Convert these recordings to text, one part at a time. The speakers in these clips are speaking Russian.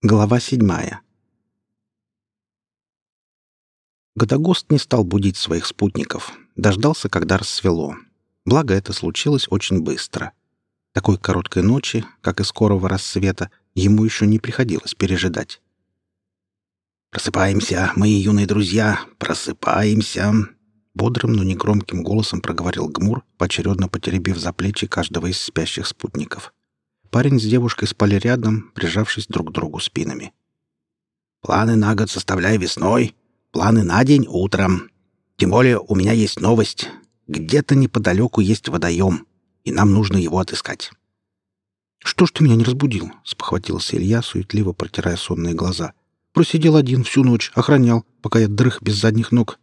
Глава седьмая. Годогост не стал будить своих спутников, дождался, когда рассвело. Благо, это случилось очень быстро. Такой короткой ночи, как и скорого рассвета, ему еще не приходилось пережидать. «Просыпаемся, мои юные друзья, просыпаемся!» Бодрым, но негромким голосом проговорил Гмур, поочередно потеребив за плечи каждого из спящих спутников. Парень с девушкой спали рядом, прижавшись друг к другу спинами. «Планы на год составляй весной, планы на день — утром. Тем более у меня есть новость. Где-то неподалеку есть водоем, и нам нужно его отыскать». «Что ж ты меня не разбудил?» — спохватился Илья, суетливо протирая сонные глаза. «Просидел один всю ночь, охранял, пока я дрых без задних ног».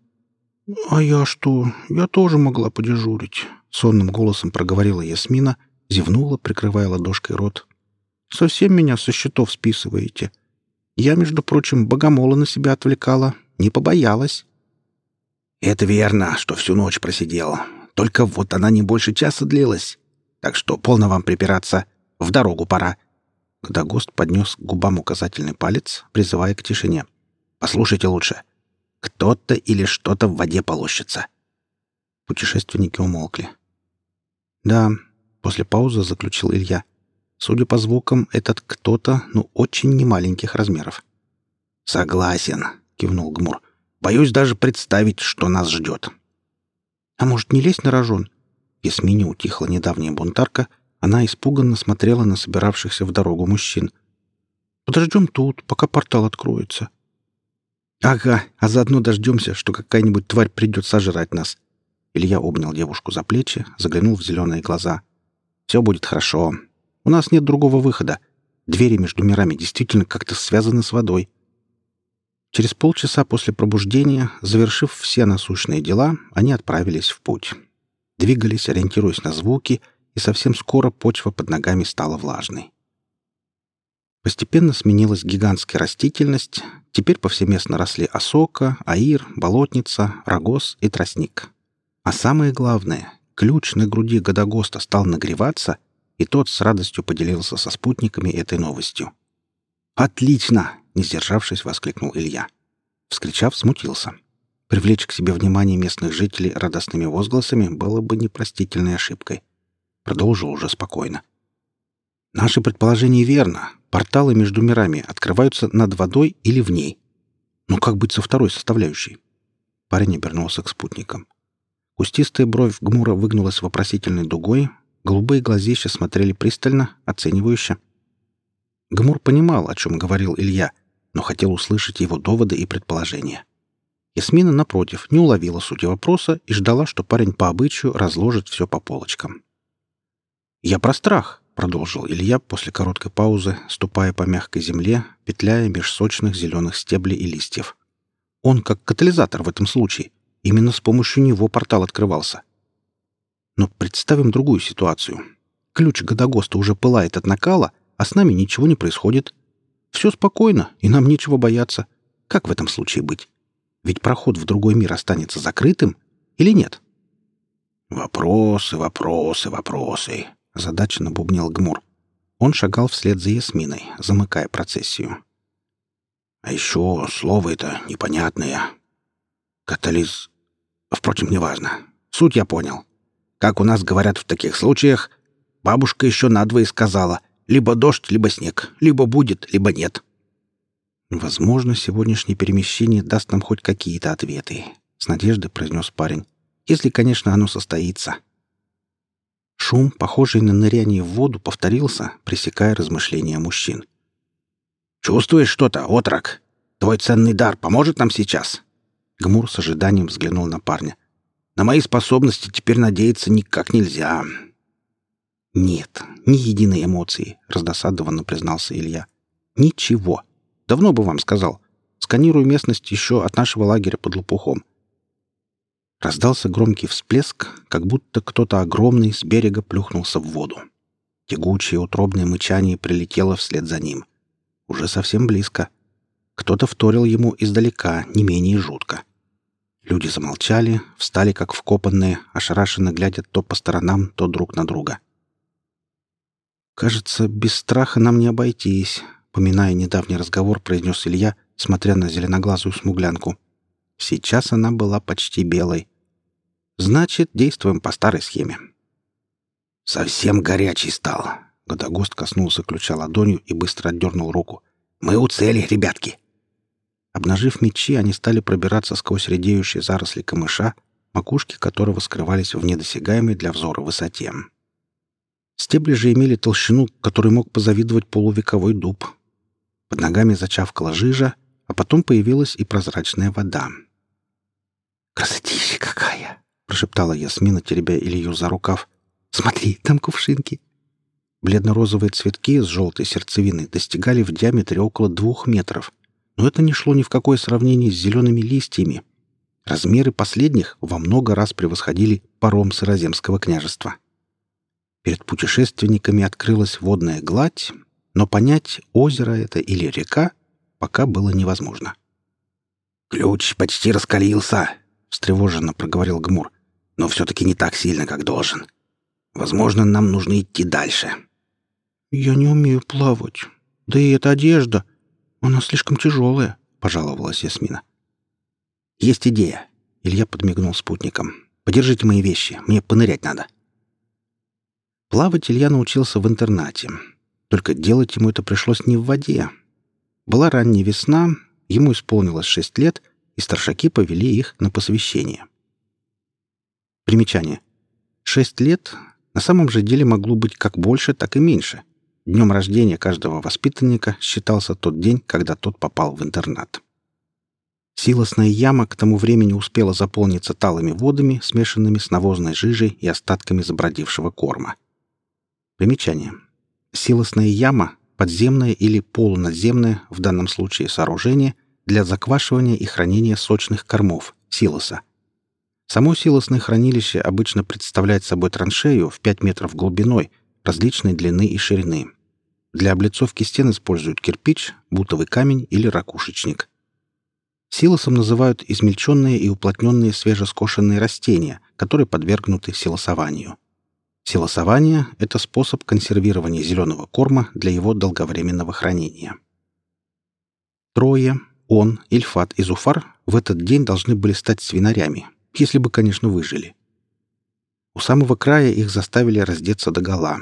«А я что? Я тоже могла подежурить», — сонным голосом проговорила Ясмина — Зевнула, прикрывая ладошкой рот. «Совсем меня со счетов списываете. Я, между прочим, богомола на себя отвлекала. Не побоялась». «Это верно, что всю ночь просидел. Только вот она не больше часа длилась. Так что полно вам припираться. В дорогу пора». Когда гость поднес к губам указательный палец, призывая к тишине. «Послушайте лучше. Кто-то или что-то в воде полощется». Путешественники умолкли. «Да, После паузы заключил Илья. Судя по звукам, этот кто-то, ну, очень немаленьких размеров. «Согласен», — кивнул Гмур. «Боюсь даже представить, что нас ждет». «А может, не лезть на рожон?» Ясмине утихла недавняя бунтарка. Она испуганно смотрела на собиравшихся в дорогу мужчин. «Подождем тут, пока портал откроется». «Ага, а заодно дождемся, что какая-нибудь тварь придет сожрать нас». Илья обнял девушку за плечи, заглянул в зеленые глаза — все будет хорошо. У нас нет другого выхода. Двери между мирами действительно как-то связаны с водой. Через полчаса после пробуждения, завершив все насущные дела, они отправились в путь. Двигались, ориентируясь на звуки, и совсем скоро почва под ногами стала влажной. Постепенно сменилась гигантская растительность, теперь повсеместно росли осока, аир, болотница, рогоз и тростник. А самое главное, Ключ на груди Годогоста стал нагреваться, и тот с радостью поделился со спутниками этой новостью. «Отлично!» — не сдержавшись, воскликнул Илья. Вскричав, смутился. Привлечь к себе внимание местных жителей радостными возгласами было бы непростительной ошибкой. Продолжил уже спокойно. «Наше предположение верно. Порталы между мирами открываются над водой или в ней. Но как быть со второй составляющей?» Парень обернулся к спутникам. Кустистая бровь Гмура выгнулась вопросительной дугой, голубые глазища смотрели пристально, оценивающе. Гмур понимал, о чем говорил Илья, но хотел услышать его доводы и предположения. Ясмина, напротив, не уловила сути вопроса и ждала, что парень по обычаю разложит все по полочкам. «Я про страх», — продолжил Илья после короткой паузы, ступая по мягкой земле, петляя меж сочных зеленых стеблей и листьев. «Он как катализатор в этом случае. Именно с помощью него портал открывался. Но представим другую ситуацию. Ключ Годогоста уже пылает от накала, а с нами ничего не происходит. Все спокойно, и нам нечего бояться. Как в этом случае быть? Ведь проход в другой мир останется закрытым или нет? «Вопросы, вопросы, вопросы», — задачно бубнил Гмур. Он шагал вслед за Ясминой, замыкая процессию. «А еще слово это непонятное. Катализ... Впрочем, неважно. Суть я понял. Как у нас говорят в таких случаях, бабушка еще надвое сказала, либо дождь, либо снег, либо будет, либо нет. Возможно, сегодняшнее перемещение даст нам хоть какие-то ответы, с надеждой произнес парень. Если, конечно, оно состоится. Шум, похожий на ныряние в воду, повторился, пресекая размышления мужчин. «Чувствуешь что-то, отрок? Твой ценный дар поможет нам сейчас?» Гмур с ожиданием взглянул на парня. «На мои способности теперь надеяться никак нельзя». «Нет, ни единой эмоции», — раздосадованно признался Илья. «Ничего. Давно бы вам сказал. Сканирую местность еще от нашего лагеря под лопухом». Раздался громкий всплеск, как будто кто-то огромный с берега плюхнулся в воду. Тягучее утробное мычание прилетело вслед за ним. Уже совсем близко. Кто-то вторил ему издалека, не менее жутко. Люди замолчали, встали как вкопанные, ошарашенно глядя то по сторонам, то друг на друга. «Кажется, без страха нам не обойтись», — поминая недавний разговор, произнес Илья, смотря на зеленоглазую смуглянку. Сейчас она была почти белой. Значит, действуем по старой схеме. «Совсем горячий стал!» Годогост коснулся ключа ладонью и быстро отдернул руку. «Мы у цели, ребятки!» Обнажив мечи, они стали пробираться сквозь редеющие заросли камыша, макушки которого скрывались в недосягаемой для взора высоте. Стебли же имели толщину, которой мог позавидовать полувековой дуб. Под ногами зачавкала жижа, а потом появилась и прозрачная вода. «Красотища какая!» — прошептала Ясмина, теребя Илью за рукав. «Смотри, там кувшинки!» Бледно-розовые цветки с желтой сердцевиной достигали в диаметре около двух метров, но это не шло ни в какое сравнение с зелеными листьями. Размеры последних во много раз превосходили паром Сыроземского княжества. Перед путешественниками открылась водная гладь, но понять, озеро это или река, пока было невозможно. «Ключ почти раскалился», — встревоженно проговорил Гмур. «Но все-таки не так сильно, как должен. Возможно, нам нужно идти дальше». «Я не умею плавать. Да и эта одежда, она слишком тяжелая», — пожаловалась Ясмина. «Есть идея», — Илья подмигнул спутникам. «Подержите мои вещи, мне понырять надо». Плавать Илья научился в интернате. Только делать ему это пришлось не в воде. Была ранняя весна, ему исполнилось шесть лет, и старшаки повели их на посвящение. Примечание. Шесть лет на самом же деле могло быть как больше, так и меньше. Днем рождения каждого воспитанника считался тот день, когда тот попал в интернат. Силосная яма к тому времени успела заполниться талыми водами, смешанными с навозной жижей и остатками забродившего корма. Примечание. Силосная яма — подземное или полунадземное, в данном случае сооружение, для заквашивания и хранения сочных кормов — силоса. Само силосное хранилище обычно представляет собой траншею в 5 метров глубиной, различной длины и ширины. Для облицовки стен используют кирпич, бутовый камень или ракушечник. Силосом называют измельченные и уплотненные свежескошенные растения, которые подвергнуты силосованию. Силосование — это способ консервирования зеленого корма для его долговременного хранения. Трое, он, Ильфат и Зуфар в этот день должны были стать свинарями, если бы, конечно, выжили. У самого края их заставили раздеться догола.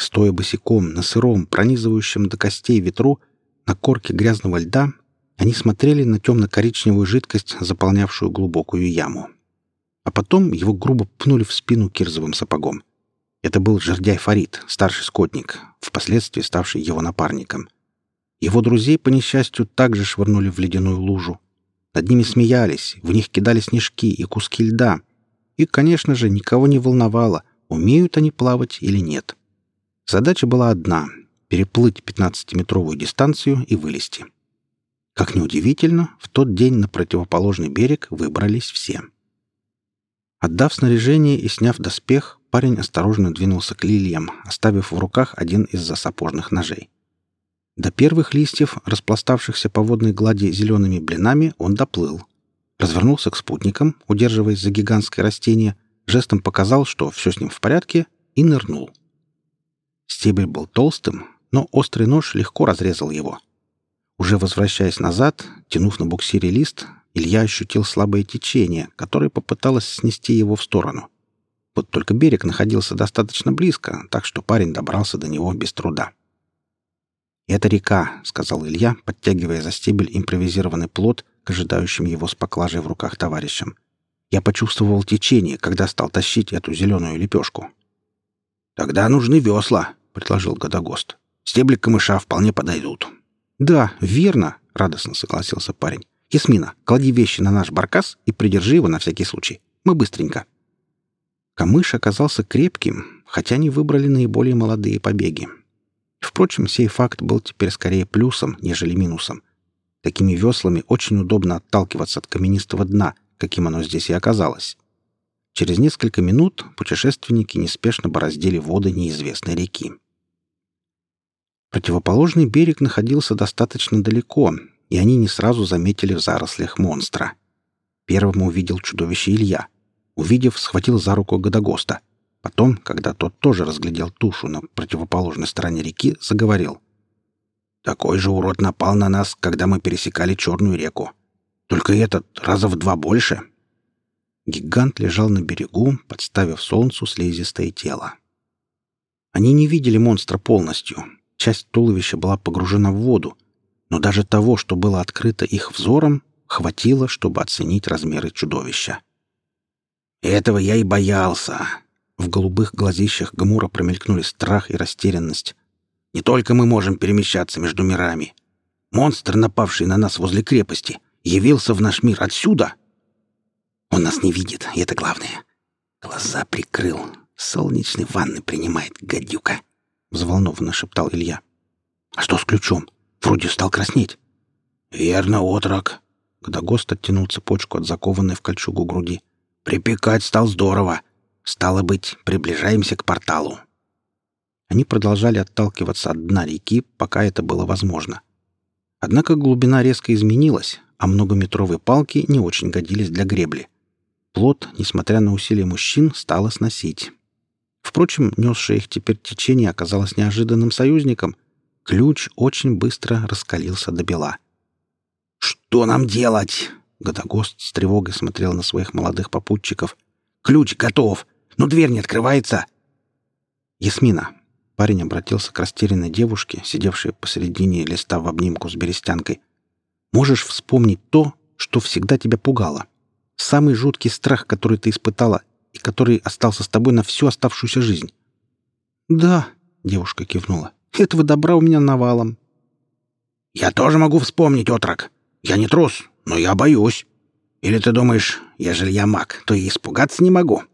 Стоя босиком на сыром, пронизывающем до костей ветру, на корке грязного льда, они смотрели на темно-коричневую жидкость, заполнявшую глубокую яму. А потом его грубо пнули в спину кирзовым сапогом — это был жердяй Фарид, старший скотник, впоследствии ставший его напарником. Его друзей, по несчастью, также швырнули в ледяную лужу. Над ними смеялись, в них кидали снежки и куски льда. И, конечно же, никого не волновало, умеют они плавать или нет. Задача была одна — переплыть 15-метровую дистанцию и вылезти. Как ни удивительно, в тот день на противоположный берег выбрались все. Отдав снаряжение и сняв доспех, парень осторожно двинулся к лилиям, оставив в руках один из засапожных ножей. До первых листьев, распластавшихся по водной глади зелеными блинами, он доплыл. Развернулся к спутникам, удерживаясь за гигантское растение, жестом показал, что все с ним в порядке, и нырнул. Стебель был толстым, но острый нож легко разрезал его. Уже возвращаясь назад, тянув на буксире лист, Илья ощутил слабое течение, которое попыталось снести его в сторону. Вот только берег находился достаточно близко, так что парень добрался до него без труда. «Это река», — сказал Илья, подтягивая за стебель импровизированный плод к ожидающим его с поклажей в руках товарищам. Я почувствовал течение, когда стал тащить эту зеленую лепешку. «Тогда нужны весла», — предложил Годогост. «Стебли камыша вполне подойдут». «Да, верно», — радостно согласился парень. «Ясмина, клади вещи на наш баркас и придержи его на всякий случай. Мы быстренько». Камыш оказался крепким, хотя они выбрали наиболее молодые побеги. Впрочем, сей факт был теперь скорее плюсом, нежели минусом. Такими веслами очень удобно отталкиваться от каменистого дна, каким оно здесь и оказалось. Через несколько минут путешественники неспешно бороздили воды неизвестной реки. Противоположный берег находился достаточно далеко, и они не сразу заметили в зарослях монстра. Первым увидел чудовище Илья — Увидев, схватил за руку Годогоста. Потом, когда тот тоже разглядел тушу на противоположной стороне реки, заговорил. Такой же урод напал на нас, когда мы пересекали Черную реку. Только этот раза в два больше. Гигант лежал на берегу, подставив солнцу слизистое тело. Они не видели монстра полностью. Часть туловища была погружена в воду, но даже того, что было открыто их взором, хватило, чтобы оценить размеры чудовища. «Этого я и боялся!» В голубых глазищах Гамура промелькнули страх и растерянность. «Не только мы можем перемещаться между мирами. Монстр, напавший на нас возле крепости, явился в наш мир отсюда!» «Он нас не видит, и это главное. Глаза прикрыл. Солнечной ванны принимает, гадюка!» — взволнованно шептал Илья. «А что с ключом? Вроде стал краснеть». «Верно, отрок». Годогост оттянул цепочку от закованной в кольчугу груди. «Припекать стал здорово. Стало быть, приближаемся к порталу». Они продолжали отталкиваться от дна реки, пока это было возможно. Однако глубина резко изменилась, а многометровые палки не очень годились для гребли. Плот, несмотря на усилия мужчин, стало сносить. Впрочем, несшее их теперь течение оказалось неожиданным союзником. Ключ очень быстро раскалился до бела. «Что нам делать?» Годогост с тревогой смотрел на своих молодых попутчиков. «Ключ готов, но дверь не открывается!» «Ясмина!» Парень обратился к растерянной девушке, сидевшей посередине листа в обнимку с берестянкой. «Можешь вспомнить то, что всегда тебя пугало? Самый жуткий страх, который ты испытала и который остался с тобой на всю оставшуюся жизнь?» «Да», — девушка кивнула, — «этого добра у меня навалом». «Я тоже могу вспомнить, отрок. Я не трус, но я боюсь. Или ты думаешь, ежели я маг, то и испугаться не могу?»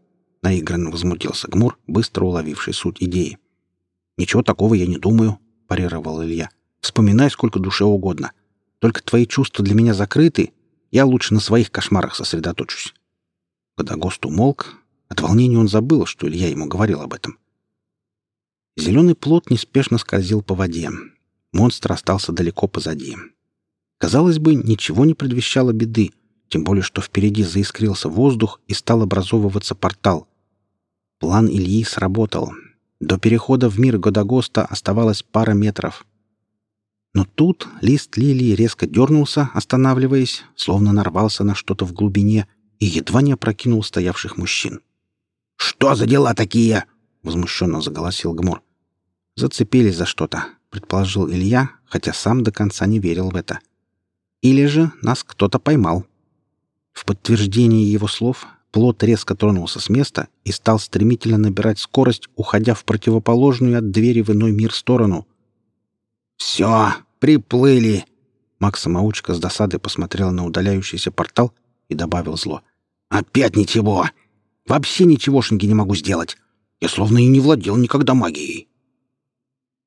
Наигранно возмутился Гмур, быстро уловивший суть идеи. «Ничего такого я не думаю», — парировал Илья. «Вспоминай сколько душе угодно. Только твои чувства для меня закрыты. Я лучше на своих кошмарах сосредоточусь». Годогост умолк, от волнения он забыл, что Илья ему говорил об этом. Зеленый плод неспешно скользил по воде. Монстр остался далеко позади. Казалось бы, ничего не предвещало беды, тем более что впереди заискрился воздух и стал образовываться портал. План Ильи сработал. До перехода в мир Годогоста оставалось пара метров. Но тут лист лилии резко дернулся, останавливаясь, словно нарвался на что-то в глубине и едва не опрокинул стоявших мужчин. «Что за дела такие?» — возмущенно заголосил Гмур. «Зацепились за что-то», — предположил Илья, хотя сам до конца не верил в это. «Или же нас кто-то поймал». В подтверждение его слов плот резко тронулся с места и стал стремительно набирать скорость, уходя в противоположную от двери в иной мир сторону. «Все, приплыли!» Макс-самоучка с досадой посмотрел на удаляющийся портал и добавил зло. «Опять ничего! Вообще ничегошеньки не могу сделать. Я словно и не владел никогда магией.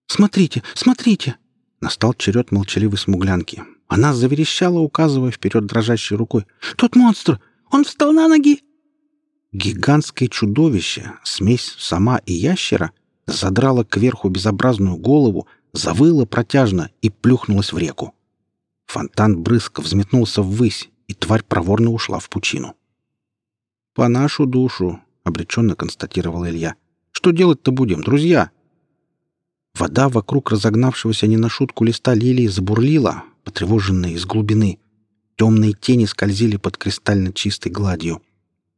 «Смотрите, смотрите!» Настал черед молчаливой смуглянки. Она заверещала, указывая вперед дрожащей рукой. «Тот монстр! Он встал на ноги!» Гигантское чудовище, смесь сама и ящера, задрало кверху безобразную голову, завыло протяжно и плюхнулось в реку. Фонтан брызг взметнулся ввысь, и тварь проворно ушла в пучину. «По нашу душу», — обреченно констатировал Илья. «Что делать-то будем, друзья?» Вода вокруг разогнавшегося не на шутку листа лилии забурлила, потревоженная из глубины. Темные тени скользили под кристально чистой гладью.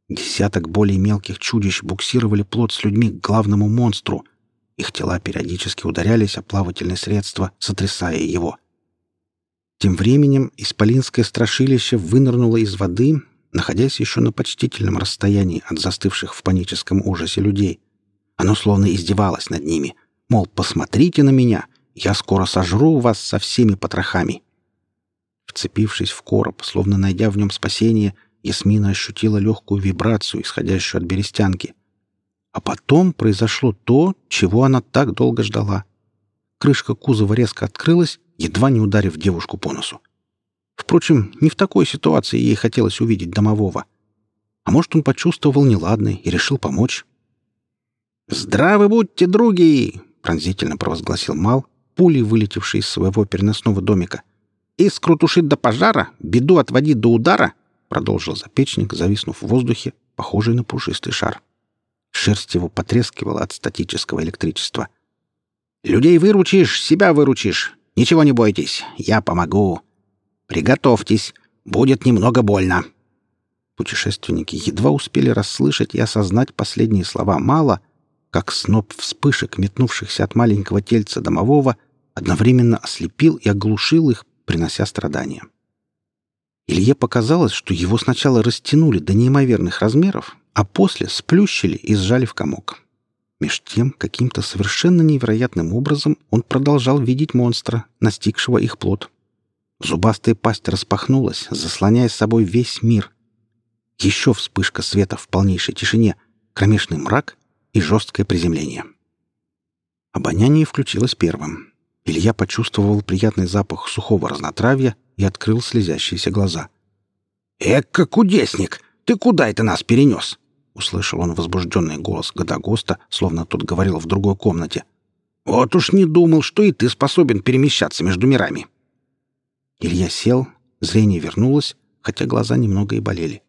Десяток более мелких чудищ буксировали плод с людьми к главному монстру. Их тела периодически ударялись о плавательное средство, сотрясая его. Тем временем исполинское страшилище вынырнуло из воды находясь еще на почтительном расстоянии от застывших в паническом ужасе людей. Оно словно издевалось над ними, мол, посмотрите на меня, я скоро сожру вас со всеми потрохами. Вцепившись в короб, словно найдя в нем спасение, Ясмина ощутила легкую вибрацию, исходящую от берестянки. А потом произошло то, чего она так долго ждала. Крышка кузова резко открылась, едва не ударив девушку по носу. Впрочем, не в такой ситуации ей хотелось увидеть домового. А может, он почувствовал неладное и решил помочь. «Здравы будьте, други!» — пронзительно провозгласил Мал, пулей вылетевший из своего переносного домика. «Искру тушит до пожара, беду отводить до удара!» — продолжил запечник, зависнув в воздухе, похожий на пушистый шар. Шерсть его потрескивала от статического электричества. «Людей выручишь, себя выручишь. Ничего не бойтесь, я помогу. Приготовьтесь, будет немного больно». Путешественники едва успели расслышать и осознать последние слова мало, как сноп вспышек, метнувшихся от маленького тельца домового, одновременно ослепил и оглушил их, принося страдания. Илье показалось, что его сначала растянули до неимоверных размеров, а после сплющили и сжали в комок. Меж тем, каким-то совершенно невероятным образом он продолжал видеть монстра, настигшего их плод. Зубастая пасть распахнулась, заслоняя с собой весь мир. Еще вспышка света в полнейшей тишине, кромешный мрак и жесткое приземление. Обоняние включилось первым. Илья почувствовал приятный запах сухого разнотравья и открыл слезящиеся глаза. «Эка, кудесник! Ты куда это нас перенес?» — услышал он возбужденный голос Годогоста, словно тот говорил в другой комнате. «Вот уж не думал, что и ты способен перемещаться между мирами». Илья сел, зрение вернулось, хотя глаза немного и болели.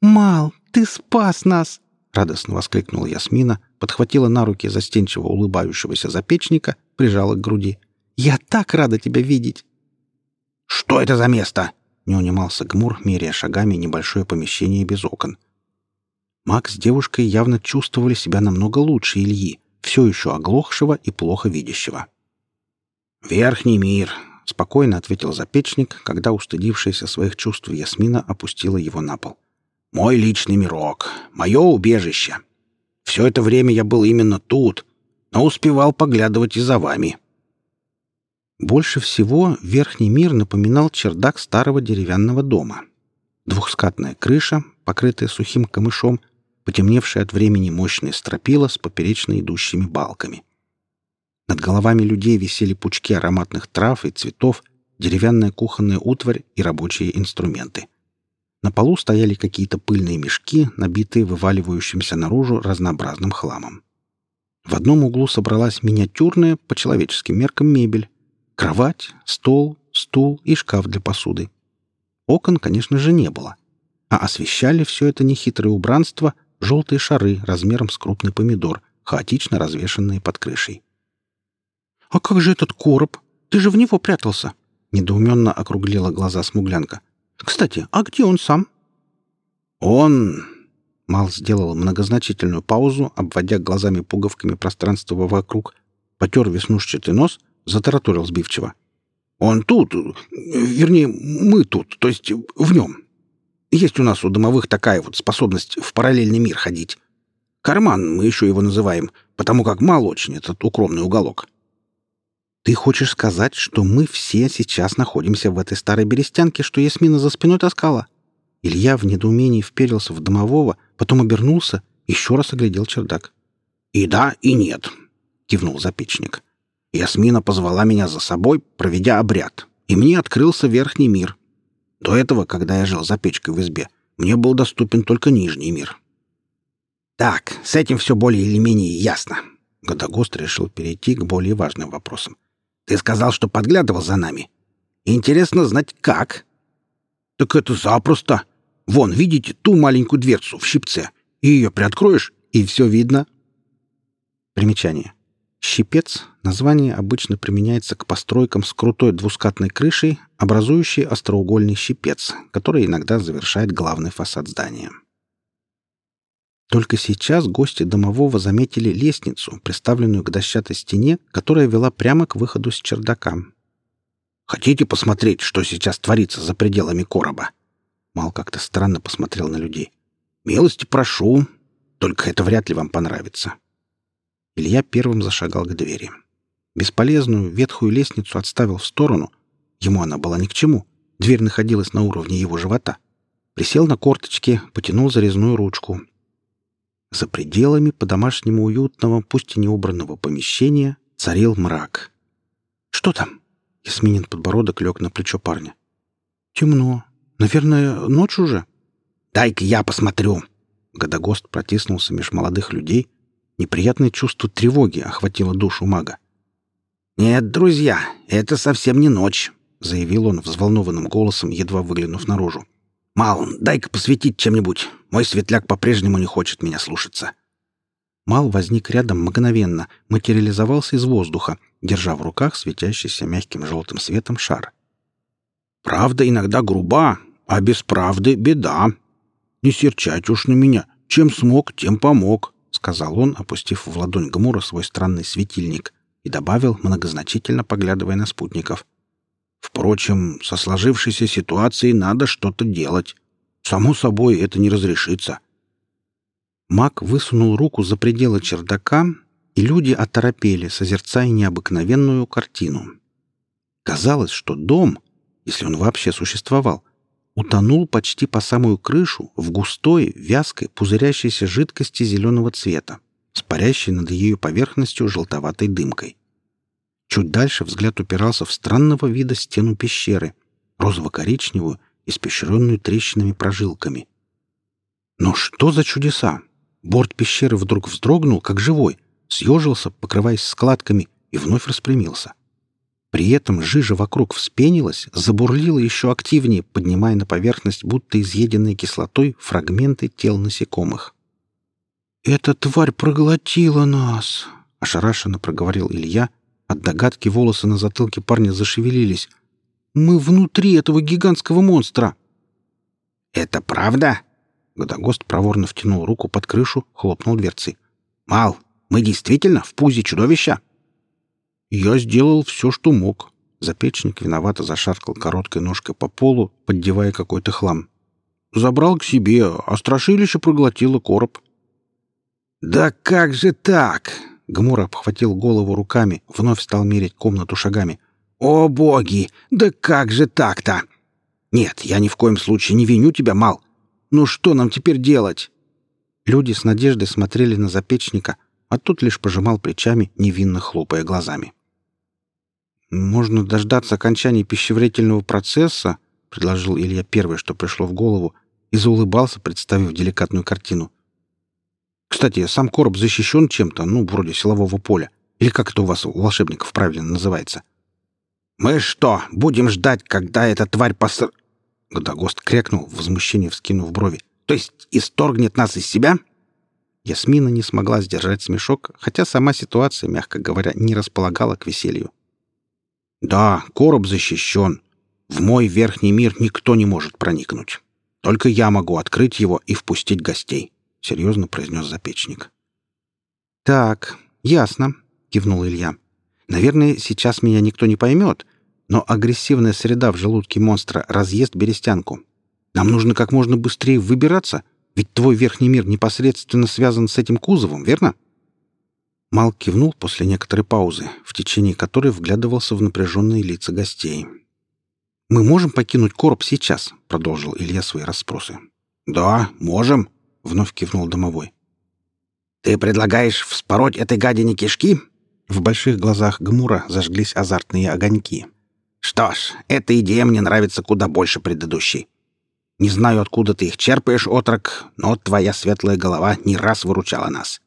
«Мал, ты спас нас!» — радостно воскликнула Ясмина, подхватила на руки застенчиво улыбающегося запечника, прижала к груди. «Я так рада тебя видеть!» «Что это за место?» — не унимался Гмур, меряя шагами небольшое помещение без окон. Макс с девушкой явно чувствовали себя намного лучше Ильи, все еще оглохшего и плохо видящего. «Верхний мир», — спокойно ответил запечник, когда устыдившаяся своих чувств Ясмина опустила его на пол. «Мой личный мирок, мое убежище. Все это время я был именно тут, но успевал поглядывать и за вами». Больше всего верхний мир напоминал чердак старого деревянного дома. Двухскатная крыша, покрытая сухим камышом, потемневшие от времени мощные стропила с поперечно идущими балками. Над головами людей висели пучки ароматных трав и цветов, деревянная кухонная утварь и рабочие инструменты. На полу стояли какие-то пыльные мешки, набитые вываливающимся наружу разнообразным хламом. В одном углу собралась миниатюрная, по человеческим меркам, мебель. Кровать, стол, стул и шкаф для посуды. Окон, конечно же, не было. А освещали все это нехитрое убранство желтые шары размером с крупный помидор, хаотично развешанные под крышей. «А как же этот короб? Ты же в него прятался!» — недоуменно округлила глаза смуглянка. «Кстати, а где он сам?» «Он...» — Мал сделал многозначительную паузу, обводя глазами-пуговками пространство вокруг, потер веснушчатый нос, затараторил сбивчиво. «Он тут, вернее, мы тут, то есть в нем. Есть у нас у домовых такая вот способность в параллельный мир ходить. Карман мы еще его называем, потому как мал очень этот укромный уголок. Ты хочешь сказать, что мы все сейчас находимся в этой старой берестянке, что Ясмина за спиной таскала? Илья в недоумении вперился в домового, потом обернулся, еще раз оглядел чердак. «И да, и нет», — кивнул запечник. «Ясмина позвала меня за собой, проведя обряд, и мне открылся верхний мир. До этого, когда я жил за печкой в избе, мне был доступен только нижний мир. Так, с этим все более или менее ясно. Годогост решил перейти к более важным вопросам. Ты сказал, что подглядывал за нами. Интересно знать, как. Так это запросто. Вон, видите ту маленькую дверцу в щипце? И ее приоткроешь, и все видно. Примечание. Щипец — название обычно применяется к постройкам с крутой двускатной крышей, образующей остроугольный щипец, который иногда завершает главный фасад здания. Только сейчас гости домового заметили лестницу, приставленную к дощатой стене, которая вела прямо к выходу с чердака. «Хотите посмотреть, что сейчас творится за пределами короба?» Мал как-то странно посмотрел на людей. «Милости прошу, только это вряд ли вам понравится». Илья первым зашагал к двери. Бесполезную ветхую лестницу отставил в сторону. Ему она была ни к чему. Дверь находилась на уровне его живота. Присел на корточки, потянул за резную ручку. За пределами по-домашнему уютного, пусть и неубранного помещения, царил мрак. «Что там?» — Ясминин подбородок лег на плечо парня. «Темно. Наверное, ночь уже?» «Дай-ка я посмотрю!» Годогост протиснулся меж молодых людей, Неприятное чувство тревоги охватило душу мага. «Нет, друзья, это совсем не ночь», — заявил он взволнованным голосом, едва выглянув наружу. «Мал, дай-ка посветить чем-нибудь. Мой светляк по-прежнему не хочет меня слушаться». Мал возник рядом мгновенно, материализовался из воздуха, держа в руках светящийся мягким желтым светом шар. «Правда иногда груба, а без правды беда. Не серчать уж на меня. Чем смог, тем помог», — сказал он, опустив в ладонь Гмура свой странный светильник, и добавил, многозначительно поглядывая на спутников. «Впрочем, со сложившейся ситуацией надо что-то делать. Само собой, это не разрешится». Маг высунул руку за пределы чердака, и люди оторопели, созерцая необыкновенную картину. Казалось, что дом, если он вообще существовал, утонул почти по самую крышу в густой, вязкой, пузырящейся жидкости зеленого цвета, с над ее поверхностью желтоватой дымкой. Чуть дальше взгляд упирался в странного вида стену пещеры, розово-коричневую, испещренную трещинами прожилками. Но что за чудеса? Борт пещеры вдруг вздрогнул, как живой, съежился, покрываясь складками, и вновь распрямился. При этом жижа вокруг вспенилась, забурлила еще активнее, поднимая на поверхность будто изъеденные кислотой фрагменты тел насекомых. «Эта тварь проглотила нас!» — ошарашенно проговорил Илья. От догадки волосы на затылке парня зашевелились. «Мы внутри этого гигантского монстра!» «Это правда?» Годогост проворно втянул руку под крышу, хлопнул дверцей. «Мал, мы действительно в пузе чудовища?» Я сделал все, что мог. Запечник виновато зашаркал короткой ножкой по полу, поддевая какой-то хлам. Забрал к себе, а страшилище проглотило короб. «Да как же так?» Гмур обхватил голову руками, вновь стал мерить комнату шагами. «О, боги! Да как же так-то? Нет, я ни в коем случае не виню тебя, Мал. Ну что нам теперь делать?» Люди с надеждой смотрели на запечника, а тот лишь пожимал плечами, невинно хлопая глазами. «Можно дождаться окончания пищеварительного процесса», — предложил Илья первое, что пришло в голову, и заулыбался, представив деликатную картину. «Кстати, сам короб защищен чем-то, ну, вроде силового поля. Или как это у вас, у волшебников, правильно называется?» «Мы что, будем ждать, когда эта тварь поср...» Годогост крякнул, в возмущении вскинув брови. «То есть исторгнет нас из себя?» Ясмина не смогла сдержать смешок, хотя сама ситуация, мягко говоря, не располагала к веселью. Да, короб защищен. В мой верхний мир никто не может проникнуть. Только я могу открыть его и впустить гостей», — серьезно произнес запечник. «Так, ясно», — кивнул Илья. «Наверное, сейчас меня никто не поймет, но агрессивная среда в желудке монстра разъест берестянку. Нам нужно как можно быстрее выбираться, ведь твой верхний мир непосредственно связан с этим кузовом, верно?» Мал кивнул после некоторой паузы, в течение которой вглядывался в напряженные лица гостей. «Мы можем покинуть короб сейчас?» — продолжил Илья свои расспросы. «Да, можем», — вновь кивнул домовой. «Ты предлагаешь вспороть этой гадине кишки?» В больших глазах Гмура зажглись азартные огоньки. «Что ж, эта идея мне нравится куда больше предыдущей. Не знаю, откуда ты их черпаешь, отрок, но твоя светлая голова не раз выручала нас.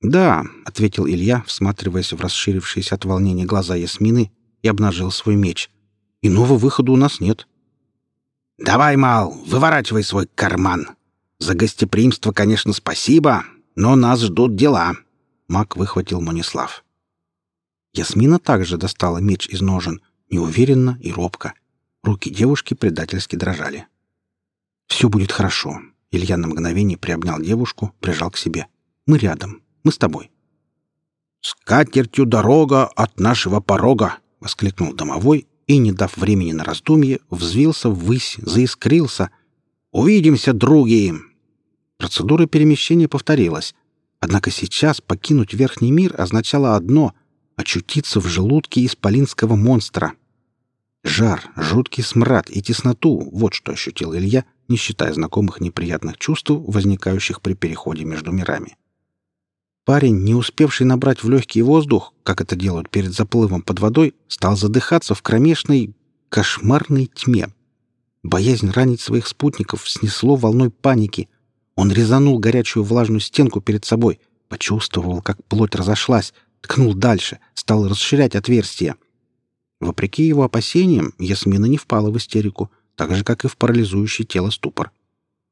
«Да», — ответил Илья, всматриваясь в расширившиеся от волнения глаза Ясмины, и обнажил свой меч. «Иного выхода у нас нет». «Давай, Мал, выворачивай свой карман. За гостеприимство, конечно, спасибо, но нас ждут дела». Маг выхватил Монислав. Ясмина также достала меч из ножен, неуверенно и робко. Руки девушки предательски дрожали. «Все будет хорошо». Илья на мгновение приобнял девушку, прижал к себе. «Мы рядом». Мы с тобой». «С катертью дорога от нашего порога!» — воскликнул домовой и, не дав времени на раздумье, взвился ввысь, заискрился. «Увидимся, други!» Процедура перемещения повторилась. Однако сейчас покинуть Верхний мир означало одно — очутиться в желудке исполинского монстра. Жар, жуткий смрад и тесноту — вот что ощутил Илья, не считая знакомых неприятных чувств, возникающих при переходе между мирами. Парень, не успевший набрать в легкий воздух, как это делают перед заплывом под водой, стал задыхаться в кромешной, кошмарной тьме. Боязнь ранить своих спутников снесло волной паники. Он резанул горячую влажную стенку перед собой, почувствовал, как плоть разошлась, ткнул дальше, стал расширять отверстие. Вопреки его опасениям, Ясмина не впала в истерику, так же, как и в парализующий тело ступор.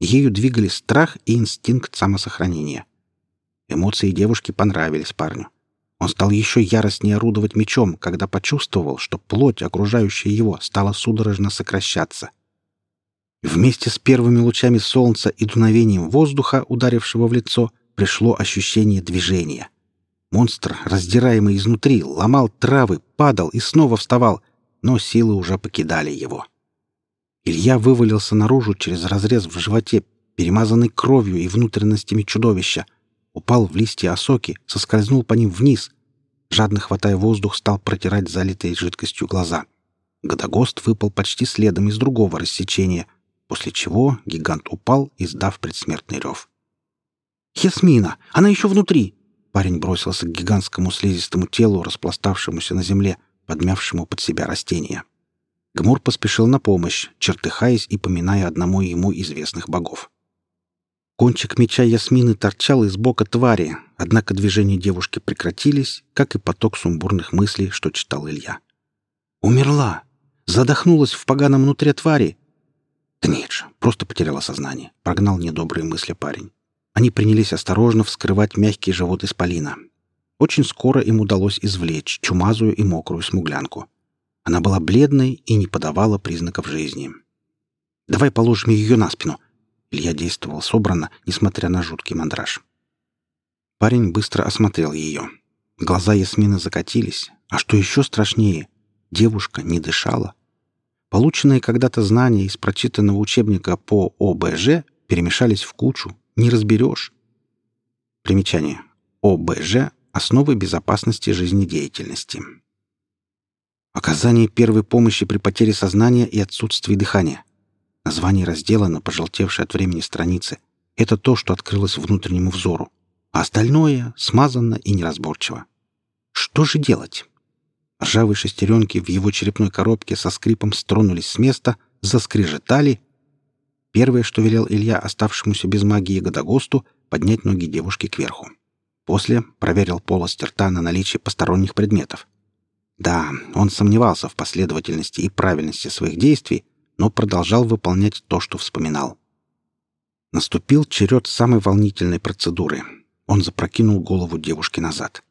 Ею двигали страх и инстинкт самосохранения. Эмоции девушки понравились парню. Он стал еще яростнее орудовать мечом, когда почувствовал, что плоть, окружающая его, стала судорожно сокращаться. Вместе с первыми лучами солнца и дуновением воздуха, ударившего в лицо, пришло ощущение движения. Монстр, раздираемый изнутри, ломал травы, падал и снова вставал, но силы уже покидали его. Илья вывалился наружу через разрез в животе, перемазанный кровью и внутренностями чудовища, упал в листья осоки, соскользнул по ним вниз. Жадно хватая воздух, стал протирать залитые жидкостью глаза. Годогост выпал почти следом из другого рассечения, после чего гигант упал, издав предсмертный рев. «Ясмина! Она еще внутри!» Парень бросился к гигантскому слизистому телу, распластавшемуся на земле, подмявшему под себя растения. Гмур поспешил на помощь, чертыхаясь и поминая одному ему известных богов. Кончик меча Ясмины торчал из бока твари, однако движения девушки прекратились, как и поток сумбурных мыслей, что читал Илья. «Умерла! Задохнулась в поганом внутри твари!» «Да нет же, просто потеряла сознание», — прогнал недобрые мысли парень. Они принялись осторожно вскрывать мягкий живот исполина. Очень скоро им удалось извлечь чумазую и мокрую смуглянку. Она была бледной и не подавала признаков жизни. «Давай положим ее на спину», Илья действовал собранно, несмотря на жуткий мандраж. Парень быстро осмотрел ее. Глаза Ясмины закатились, а что еще страшнее, девушка не дышала. Полученные когда-то знания из прочитанного учебника по ОБЖ перемешались в кучу, не разберешь. Примечание. ОБЖ – основы безопасности жизнедеятельности. Оказание первой помощи при потере сознания и отсутствии дыхания – Название раздела на пожелтевшей от времени странице — это то, что открылось внутреннему взору, а остальное смазано и неразборчиво. Что же делать? Ржавые шестеренки в его черепной коробке со скрипом стронулись с места, заскрежетали. Первое, что велел Илья оставшемуся без магии Годогосту, поднять ноги девушки кверху. После проверил полость рта на наличие посторонних предметов. Да, он сомневался в последовательности и правильности своих действий, но продолжал выполнять то, что вспоминал. Наступил черед самой волнительной процедуры. Он запрокинул голову девушки назад.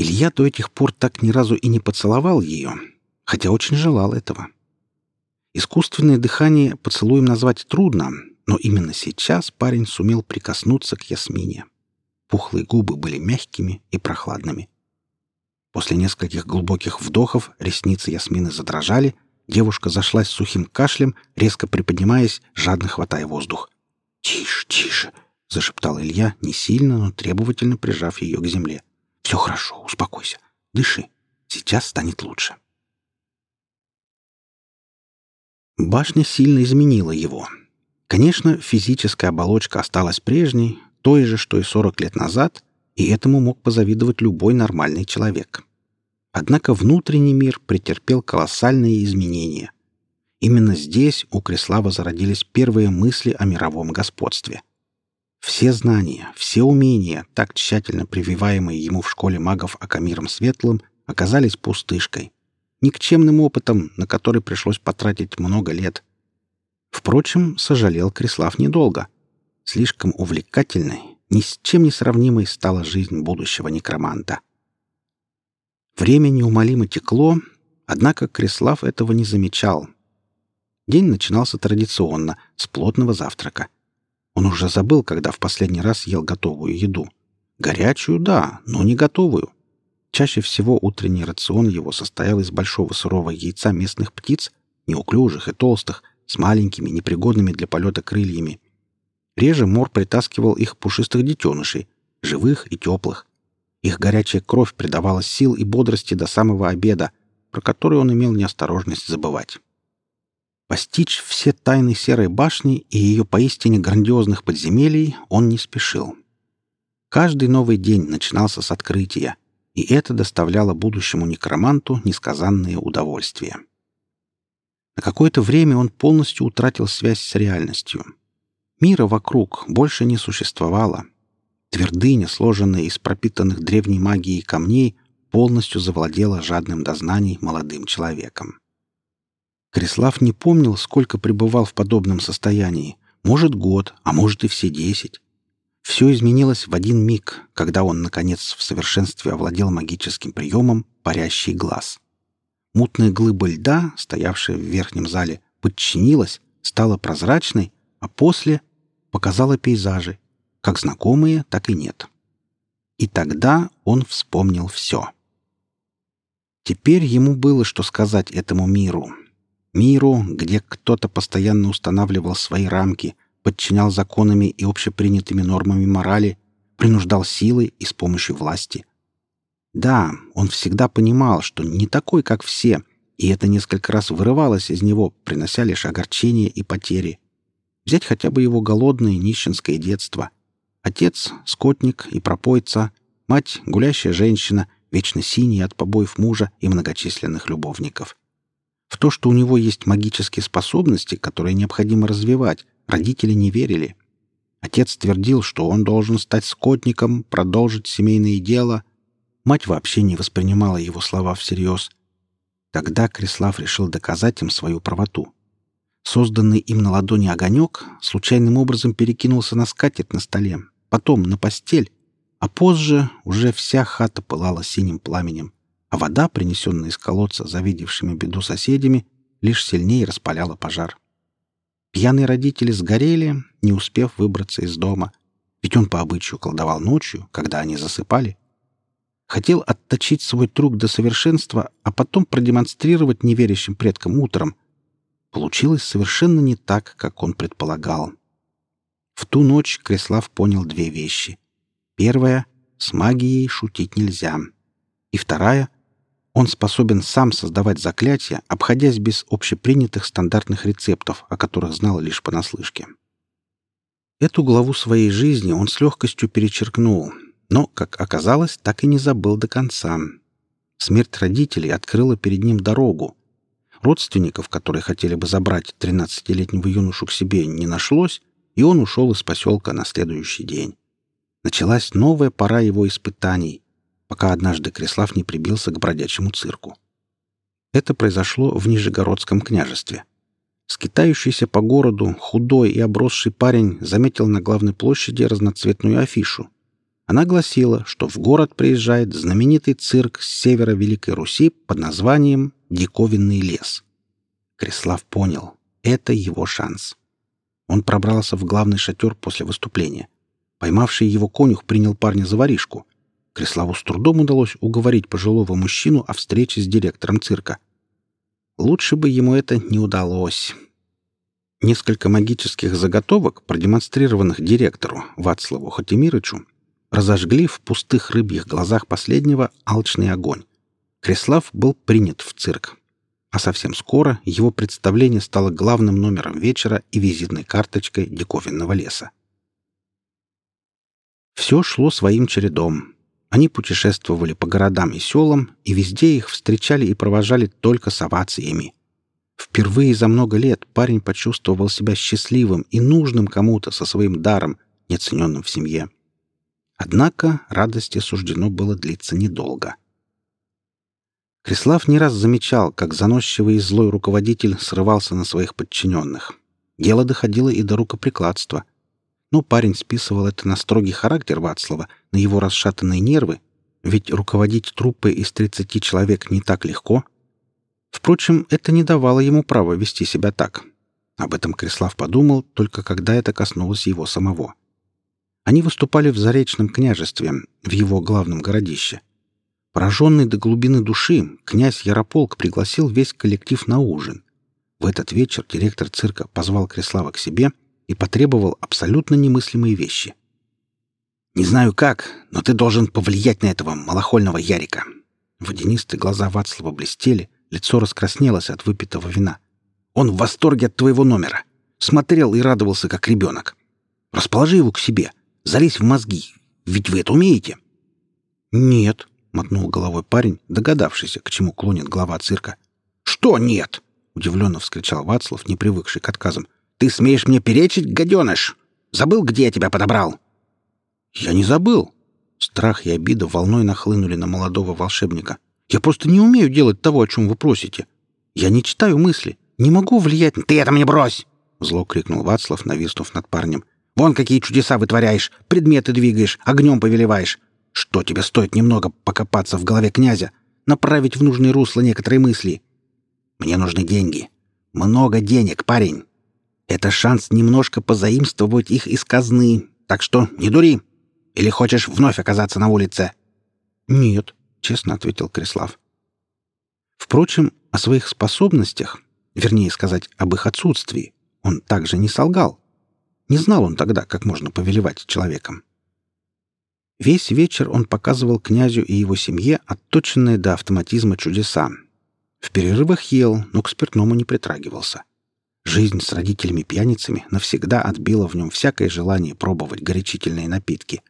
Илья до этих пор так ни разу и не поцеловал ее, хотя очень желал этого. Искусственное дыхание поцелуем назвать трудно, но именно сейчас парень сумел прикоснуться к Ясмине. Пухлые губы были мягкими и прохладными. После нескольких глубоких вдохов ресницы Ясмины задрожали — Девушка зашлась сухим кашлем, резко приподнимаясь, жадно хватая воздух. «Тише, тише!» — зашептал Илья, не сильно, но требовательно прижав ее к земле. «Все хорошо, успокойся. Дыши. Сейчас станет лучше». Башня сильно изменила его. Конечно, физическая оболочка осталась прежней, той же, что и 40 лет назад, и этому мог позавидовать любой нормальный человек. Однако внутренний мир претерпел колоссальные изменения. Именно здесь у Креслава зародились первые мысли о мировом господстве. Все знания, все умения, так тщательно прививаемые ему в школе магов Акамиром Светлым, оказались пустышкой, никчемным опытом, на который пришлось потратить много лет. Впрочем, сожалел Креслав недолго. Слишком увлекательной, ни с чем не сравнимой стала жизнь будущего некроманта — Время неумолимо текло, однако Креслав этого не замечал. День начинался традиционно, с плотного завтрака. Он уже забыл, когда в последний раз ел готовую еду. Горячую, да, но не готовую. Чаще всего утренний рацион его состоял из большого сырого яйца местных птиц, неуклюжих и толстых, с маленькими, непригодными для полета крыльями. Реже Мор притаскивал их пушистых детенышей, живых и теплых. Их горячая кровь придавала сил и бодрости до самого обеда, про который он имел неосторожность забывать. Постичь все тайны Серой башни и ее поистине грандиозных подземелий он не спешил. Каждый новый день начинался с открытия, и это доставляло будущему некроманту несказанное удовольствие. На какое-то время он полностью утратил связь с реальностью. Мира вокруг больше не существовало — Твердыня, сложенная из пропитанных древней магией камней, полностью завладела жадным дознаний молодым человеком. Крислав не помнил, сколько пребывал в подобном состоянии. Может, год, а может и все десять. Все изменилось в один миг, когда он, наконец, в совершенстве овладел магическим приемом «парящий глаз». Мутная глыба льда, стоявшая в верхнем зале, подчинилась, стала прозрачной, а после показала пейзажи, как знакомые, так и нет. И тогда он вспомнил все. Теперь ему было что сказать этому миру. Миру, где кто-то постоянно устанавливал свои рамки, подчинял законами и общепринятыми нормами морали, принуждал силой и с помощью власти. Да, он всегда понимал, что не такой, как все, и это несколько раз вырывалось из него, принося лишь огорчение и потери. Взять хотя бы его голодное нищенское детство. Отец — скотник и пропойца, мать — гулящая женщина, вечно синяя от побоев мужа и многочисленных любовников. В то, что у него есть магические способности, которые необходимо развивать, родители не верили. Отец твердил, что он должен стать скотником, продолжить семейное дело. Мать вообще не воспринимала его слова всерьез. Тогда Крислав решил доказать им свою правоту. Созданный им на ладони огонек случайным образом перекинулся на скатерть на столе, потом на постель, а позже уже вся хата пылала синим пламенем, а вода, принесенная из колодца завидевшими беду соседями, лишь сильнее распаляла пожар. Пьяные родители сгорели, не успев выбраться из дома, ведь он по обычаю колдовал ночью, когда они засыпали. Хотел отточить свой труд до совершенства, а потом продемонстрировать неверящим предкам утром, получилось совершенно не так, как он предполагал. В ту ночь Креслав понял две вещи. Первая — с магией шутить нельзя. И вторая — он способен сам создавать заклятия, обходясь без общепринятых стандартных рецептов, о которых знал лишь понаслышке. Эту главу своей жизни он с легкостью перечеркнул, но, как оказалось, так и не забыл до конца. Смерть родителей открыла перед ним дорогу, Родственников, которые хотели бы забрать 13-летнего юношу к себе, не нашлось, и он ушел из поселка на следующий день. Началась новая пора его испытаний, пока однажды Креслав не прибился к бродячему цирку. Это произошло в Нижегородском княжестве. Скитающийся по городу худой и обросший парень заметил на главной площади разноцветную афишу. Она гласила, что в город приезжает знаменитый цирк с севера Великой Руси под названием диковинный лес. Креслав понял — это его шанс. Он пробрался в главный шатер после выступления. Поймавший его конюх принял парня за воришку. Креславу с трудом удалось уговорить пожилого мужчину о встрече с директором цирка. Лучше бы ему это не удалось. Несколько магических заготовок, продемонстрированных директору Вацлаву Хатимирычу, разожгли в пустых рыбьих глазах последнего алчный огонь. Креслав был принят в цирк. А совсем скоро его представление стало главным номером вечера и визитной карточкой диковинного леса. Все шло своим чередом. Они путешествовали по городам и селам, и везде их встречали и провожали только с овациями. Впервые за много лет парень почувствовал себя счастливым и нужным кому-то со своим даром, неоцененным в семье. Однако радости суждено было длиться недолго. Крислав не раз замечал, как заносчивый и злой руководитель срывался на своих подчиненных. Дело доходило и до рукоприкладства. Но парень списывал это на строгий характер Вацлава, на его расшатанные нервы, ведь руководить труппой из 30 человек не так легко. Впрочем, это не давало ему права вести себя так. Об этом Крислав подумал, только когда это коснулось его самого. Они выступали в Заречном княжестве, в его главном городище — Пораженный до глубины души, князь Ярополк пригласил весь коллектив на ужин. В этот вечер директор цирка позвал Креслава к себе и потребовал абсолютно немыслимые вещи. «Не знаю как, но ты должен повлиять на этого малохольного Ярика». Водянистые глаза Вацлава блестели, лицо раскраснелось от выпитого вина. «Он в восторге от твоего номера. Смотрел и радовался, как ребенок. Расположи его к себе, залезь в мозги, ведь вы это умеете». «Нет», — мотнул головой парень, догадавшийся, к чему клонит глава цирка. «Что нет?» — удивленно вскричал Вацлав, не привыкший к отказам. «Ты смеешь мне перечить, гаденыш? Забыл, где я тебя подобрал?» «Я не забыл». Страх и обида волной нахлынули на молодого волшебника. «Я просто не умею делать того, о чем вы просите. Я не читаю мысли, не могу влиять...» «Ты это мне брось!» — зло крикнул Вацлав, нависнув над парнем. Вон какие чудеса вытворяешь, предметы двигаешь, огнем повелеваешь. Что тебе стоит немного покопаться в голове князя, направить в нужное русло некоторые мысли? Мне нужны деньги. Много денег, парень. Это шанс немножко позаимствовать их из казны. Так что не дури. Или хочешь вновь оказаться на улице? Нет, честно ответил Крислав. Впрочем, о своих способностях, вернее сказать, об их отсутствии, он также не солгал. Не знал он тогда, как можно повелевать человеком. Весь вечер он показывал князю и его семье отточенные до автоматизма чудеса. В перерывах ел, но к спиртному не притрагивался. Жизнь с родителями-пьяницами навсегда отбила в нем всякое желание пробовать горячительные напитки.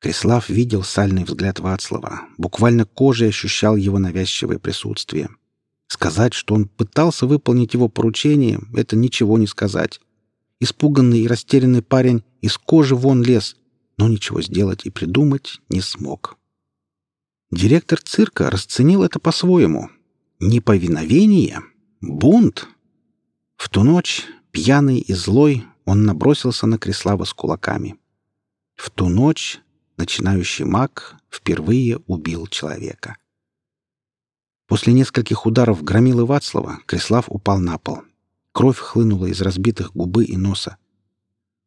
Крислав видел сальный взгляд Вацлава, буквально кожей ощущал его навязчивое присутствие. Сказать, что он пытался выполнить его поручение, это ничего не сказать. Испуганный и растерянный парень из кожи вон лез, но ничего сделать и придумать не смог. Директор цирка расценил это по-своему. Неповиновение — бунт. В ту ночь, пьяный и злой, он набросился на Креслава с кулаками. В ту ночь начинающий маг впервые убил человека. После нескольких ударов громилы Вацлава Креслав упал на пол. Кровь хлынула из разбитых губы и носа.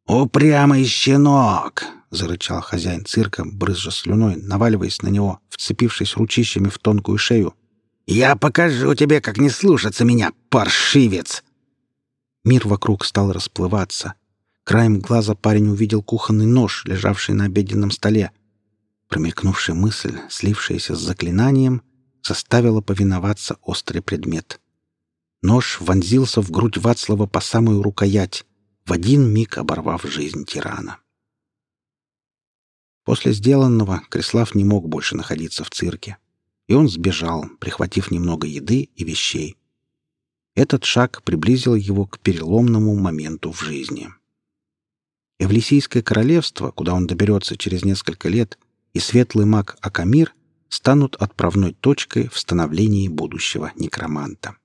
«Упрямый щенок!» — зарычал хозяин цирка, брызжа слюной, наваливаясь на него, вцепившись ручищами в тонкую шею. «Я покажу тебе, как не слушаться меня, паршивец!» Мир вокруг стал расплываться. Краем глаза парень увидел кухонный нож, лежавший на обеденном столе. Промелькнувшая мысль, слившаяся с заклинанием, заставила повиноваться острый предмет. Нож вонзился в грудь Вацлава по самую рукоять, в один миг оборвав жизнь тирана. После сделанного Крислав не мог больше находиться в цирке, и он сбежал, прихватив немного еды и вещей. Этот шаг приблизил его к переломному моменту в жизни. Эвлисийское королевство, куда он доберется через несколько лет, и светлый маг Акамир станут отправной точкой в становлении будущего некроманта.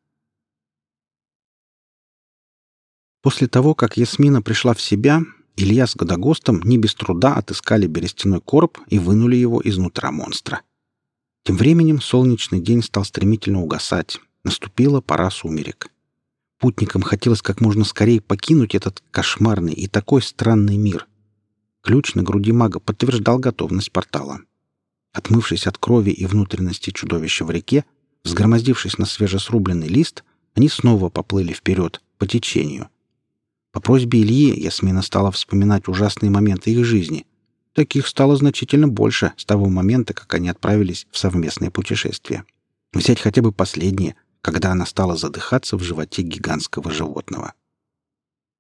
После того, как Ясмина пришла в себя, Илья с Годогостом не без труда отыскали берестяной короб и вынули его изнутра монстра. Тем временем солнечный день стал стремительно угасать. Наступила пора сумерек. Путникам хотелось как можно скорее покинуть этот кошмарный и такой странный мир. Ключ на груди мага подтверждал готовность портала. Отмывшись от крови и внутренности чудовища в реке, взгромоздившись на свежесрубленный лист, они снова поплыли вперед, по течению. По просьбе Ильи Ясмина стала вспоминать ужасные моменты их жизни. Таких стало значительно больше с того момента, как они отправились в совместное путешествие. Взять хотя бы последнее, когда она стала задыхаться в животе гигантского животного.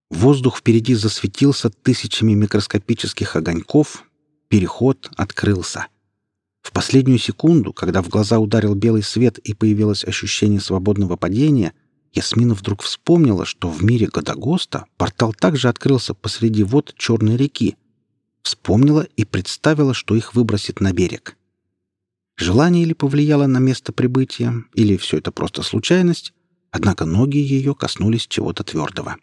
Воздух впереди засветился тысячами микроскопических огоньков. Переход открылся. В последнюю секунду, когда в глаза ударил белый свет и появилось ощущение свободного падения, Ясмина вдруг вспомнила, что в мире Годогоста портал также открылся посреди вод Черной реки. Вспомнила и представила, что их выбросит на берег. Желание ли повлияло на место прибытия, или все это просто случайность, однако ноги ее коснулись чего-то твердого.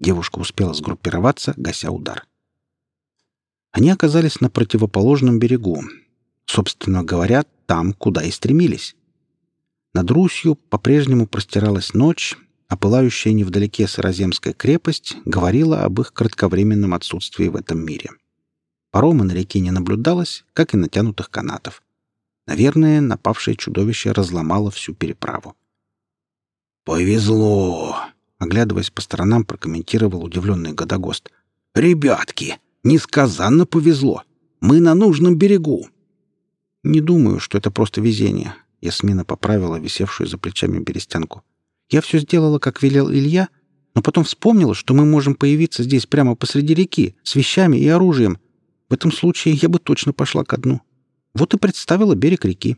Девушка успела сгруппироваться, гася удар. Они оказались на противоположном берегу. Собственно говоря, там, куда и стремились. Над Русью по-прежнему простиралась ночь, а пылающая невдалеке Сыроземская крепость говорила об их кратковременном отсутствии в этом мире. Парома на реке не наблюдалось, как и натянутых канатов. Наверное, напавшее чудовище разломало всю переправу. «Повезло!» — оглядываясь по сторонам, прокомментировал удивленный Годогост. «Ребятки, несказанно повезло! Мы на нужном берегу!» «Не думаю, что это просто везение», Ясмина поправила висевшую за плечами берестянку. «Я все сделала, как велел Илья, но потом вспомнила, что мы можем появиться здесь прямо посреди реки, с вещами и оружием. В этом случае я бы точно пошла ко дну. Вот и представила берег реки».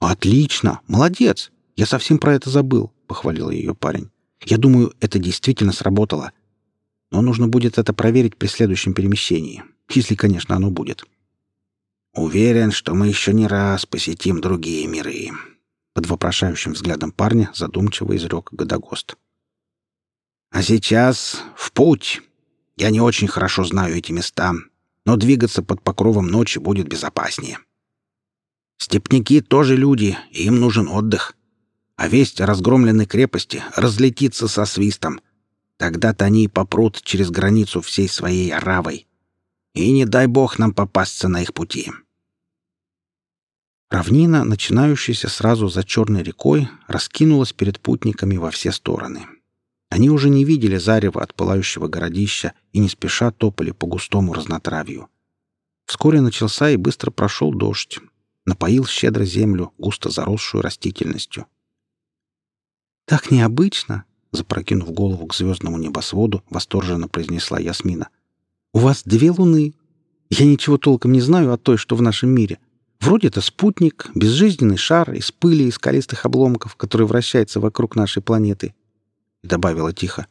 «Отлично! Молодец! Я совсем про это забыл», — похвалил ее парень. «Я думаю, это действительно сработало. Но нужно будет это проверить при следующем перемещении, если, конечно, оно будет». Уверен, что мы еще не раз посетим другие миры. Под вопрошающим взглядом парня задумчиво изрек Годогост. А сейчас в путь. Я не очень хорошо знаю эти места, но двигаться под покровом ночи будет безопаснее. Степняки тоже люди, и им нужен отдых. А весть о разгромленной крепости разлетится со свистом. Тогда-то они и попрут через границу всей своей оравой. И не дай бог нам попасться на их пути. Равнина, начинающаяся сразу за Черной рекой, раскинулась перед путниками во все стороны. Они уже не видели зарева от пылающего городища и не спеша топали по густому разнотравью. Вскоре начался и быстро прошел дождь. Напоил щедро землю, густо заросшую растительностью. «Так необычно!» — запрокинув голову к звездному небосводу, восторженно произнесла Ясмина. «У вас две луны. Я ничего толком не знаю о той, что в нашем мире. Вроде это спутник, безжизненный шар из пыли и скалистых обломков, который вращается вокруг нашей планеты добавила тихо.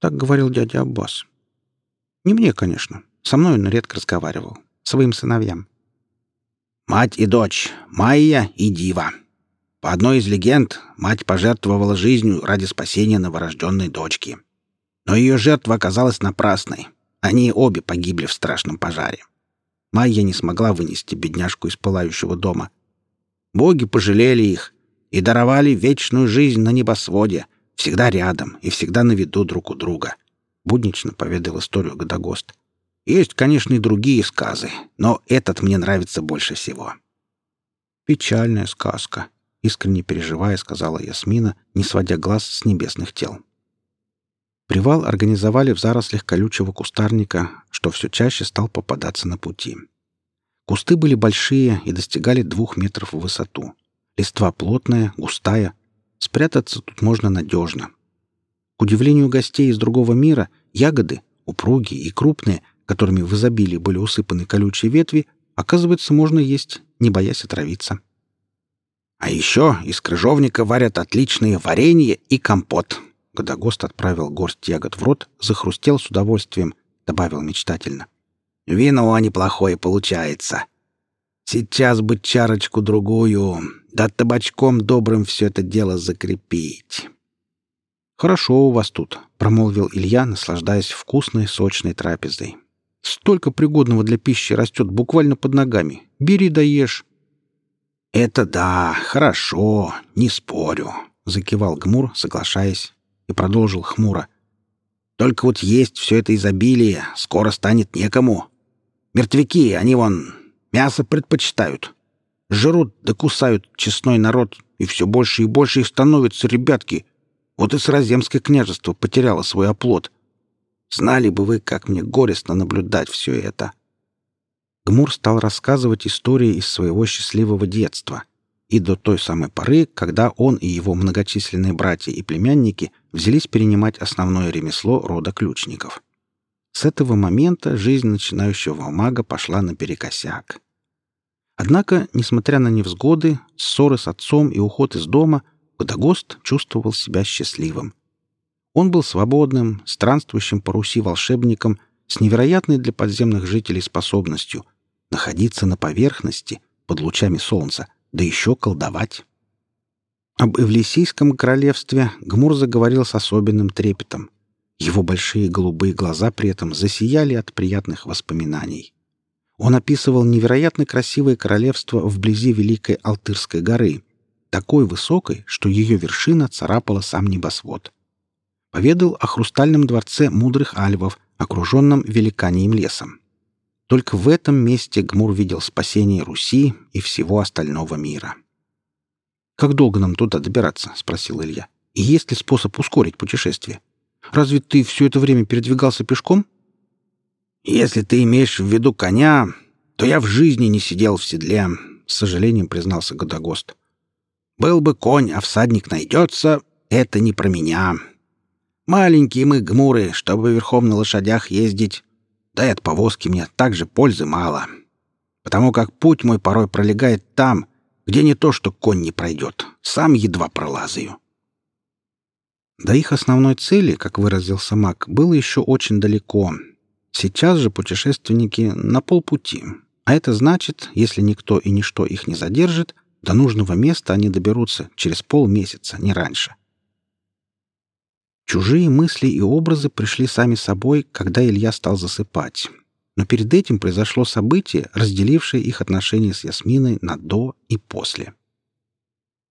Так говорил дядя Аббас. Не мне, конечно. Со мной он редко разговаривал. Своим сыновьям. Мать и дочь, Майя и Дива. По одной из легенд, мать пожертвовала жизнью ради спасения новорожденной дочки. Но ее жертва оказалась напрасной. Они обе погибли в страшном пожаре. Майя не смогла вынести бедняжку из пылающего дома. Боги пожалели их и даровали вечную жизнь на небосводе — Всегда рядом и всегда на виду друг у друга. Буднично поведал историю Годогост. Есть, конечно, и другие сказы, но этот мне нравится больше всего. Печальная сказка, искренне переживая, сказала Ясмина, не сводя глаз с небесных тел. Привал организовали в зарослях колючего кустарника, что все чаще стал попадаться на пути. Кусты были большие и достигали двух метров в высоту. Листва плотная, густая, Спрятаться тут можно надежно. К удивлению гостей из другого мира, ягоды, упругие и крупные, которыми в изобилии были усыпаны колючие ветви, оказывается, можно есть, не боясь отравиться. «А еще из крыжовника варят отличные варенье и компот», Годогост отправил горсть ягод в рот, захрустел с удовольствием, добавил мечтательно. «Вино неплохое получается. Сейчас бы чарочку-другую, да табачком добрым все это дело закрепить. «Хорошо у вас тут», — промолвил Илья, наслаждаясь вкусной, сочной трапезой. «Столько пригодного для пищи растет буквально под ногами. Бери да ешь». «Это да, хорошо, не спорю», — закивал Гмур, соглашаясь, и продолжил хмуро. «Только вот есть все это изобилие скоро станет некому. Мертвяки, они вон Мясо предпочитают. Жрут да кусают честной народ, и все больше и больше их становится, ребятки. Вот и Сраземское княжество потеряло свой оплот. Знали бы вы, как мне горестно наблюдать все это. Гмур стал рассказывать истории из своего счастливого детства и до той самой поры, когда он и его многочисленные братья и племянники взялись перенимать основное ремесло рода ключников. С этого момента жизнь начинающего мага пошла наперекосяк. Однако, несмотря на невзгоды, ссоры с отцом и уход из дома, Годогост чувствовал себя счастливым. Он был свободным, странствующим по Руси волшебником с невероятной для подземных жителей способностью находиться на поверхности под лучами солнца, да еще колдовать. Об Эвлисийском королевстве Гмур заговорил с особенным трепетом. Его большие голубые глаза при этом засияли от приятных воспоминаний. Он описывал невероятно красивое королевство вблизи Великой Алтырской горы, такой высокой, что ее вершина царапала сам небосвод. Поведал о хрустальном дворце мудрых альвов, окруженном великанием лесом. Только в этом месте Гмур видел спасение Руси и всего остального мира. «Как долго нам туда добираться?» — спросил Илья. «И есть ли способ ускорить путешествие?» Разве ты все это время передвигался пешком?» «Если ты имеешь в виду коня, то я в жизни не сидел в седле», — с сожалением признался Годогост. «Был бы конь, а всадник найдется, это не про меня. Маленькие мы гмуры, чтобы верхом на лошадях ездить, да и от повозки мне также пользы мало, потому как путь мой порой пролегает там, где не то, что конь не пройдет, сам едва пролазаю». До их основной цели, как выразился Мак, было еще очень далеко. Сейчас же путешественники на полпути. А это значит, если никто и ничто их не задержит, до нужного места они доберутся через полмесяца, не раньше. Чужие мысли и образы пришли сами собой, когда Илья стал засыпать. Но перед этим произошло событие, разделившее их отношения с Ясминой на «до» и «после».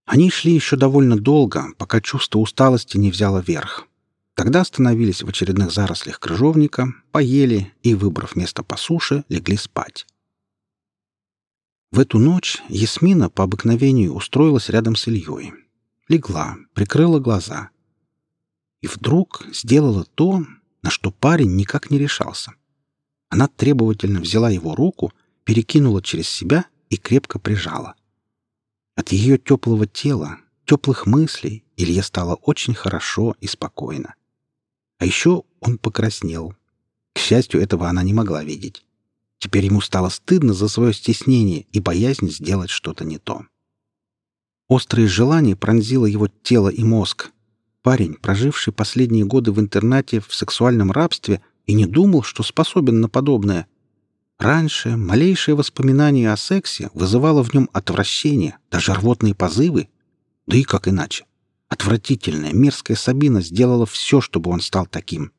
Они шли еще довольно долго, пока чувство усталости не взяло верх. Тогда остановились в очередных зарослях крыжовника, поели и, выбрав место по суше, легли спать. В эту ночь Ясмина по обыкновению устроилась рядом с Ильей. Легла, прикрыла глаза. И вдруг сделала то, на что парень никак не решался. Она требовательно взяла его руку, перекинула через себя и крепко прижала — от ее теплого тела, теплых мыслей Илье стало очень хорошо и спокойно. А еще он покраснел. К счастью, этого она не могла видеть. Теперь ему стало стыдно за свое стеснение и боязнь сделать что-то не то. Острое желание пронзило его тело и мозг. Парень, проживший последние годы в интернате в сексуальном рабстве, и не думал, что способен на подобное — Раньше малейшее воспоминание о сексе вызывало в нем отвращение, даже рвотные позывы. Да и как иначе? Отвратительная, мерзкая Сабина сделала все, чтобы он стал таким.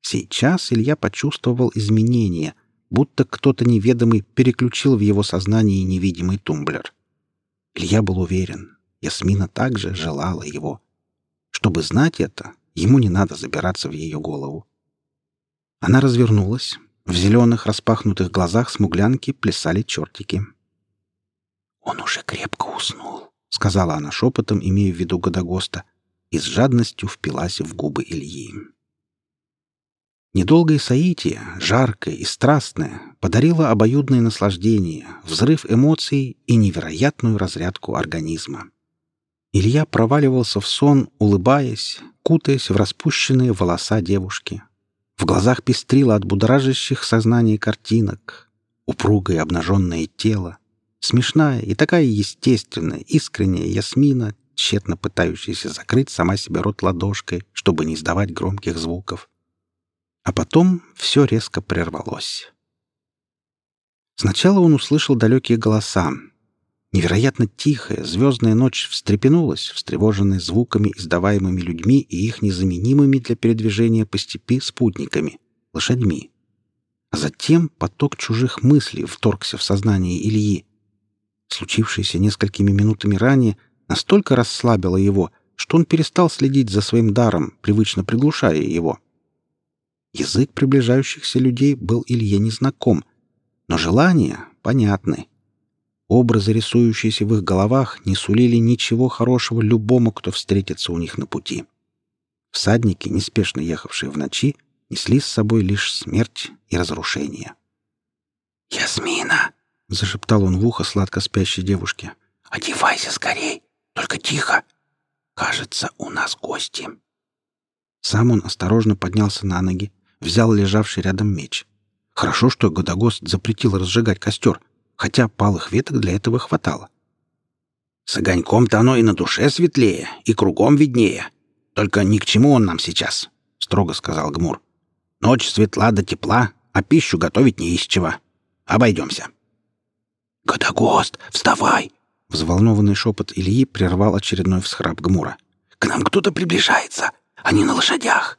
Сейчас Илья почувствовал изменения, будто кто-то неведомый переключил в его сознании невидимый тумблер. Илья был уверен, Ясмина также желала его. Чтобы знать это, ему не надо забираться в ее голову. Она развернулась, в зеленых распахнутых глазах смуглянки плясали чертики. «Он уже крепко уснул», — сказала она шепотом, имея в виду Годогоста, и с жадностью впилась в губы Ильи. Недолгое соитие, жаркое и страстное, подарило обоюдное наслаждение, взрыв эмоций и невероятную разрядку организма. Илья проваливался в сон, улыбаясь, кутаясь в распущенные волоса девушки, в глазах пестрило от будоражащих сознание картинок. Упругое обнаженное тело. Смешная и такая естественная, искренняя Ясмина, тщетно пытающаяся закрыть сама себе рот ладошкой, чтобы не издавать громких звуков. А потом все резко прервалось. Сначала он услышал далекие голоса, Невероятно тихая, звездная ночь встрепенулась, встревоженная звуками, издаваемыми людьми и их незаменимыми для передвижения по степи спутниками — лошадьми. А затем поток чужих мыслей вторгся в сознание Ильи. Случившееся несколькими минутами ранее настолько расслабило его, что он перестал следить за своим даром, привычно приглушая его. Язык приближающихся людей был Илье незнаком, но желания понятны — Образы, рисующиеся в их головах, не сулили ничего хорошего любому, кто встретится у них на пути. Всадники, неспешно ехавшие в ночи, несли с собой лишь смерть и разрушение. «Ясмина!» — зашептал он в ухо сладко спящей девушке. «Одевайся скорей, только тихо. Кажется, у нас гости». Сам он осторожно поднялся на ноги, взял лежавший рядом меч. Хорошо, что Годогост запретил разжигать костер — хотя палых веток для этого хватало. «С огоньком-то оно и на душе светлее, и кругом виднее. Только ни к чему он нам сейчас», — строго сказал Гмур. «Ночь светла до тепла, а пищу готовить не из чего. Обойдемся». «Годогост, вставай!» Взволнованный шепот Ильи прервал очередной всхрап Гмура. «К нам кто-то приближается. Они на лошадях».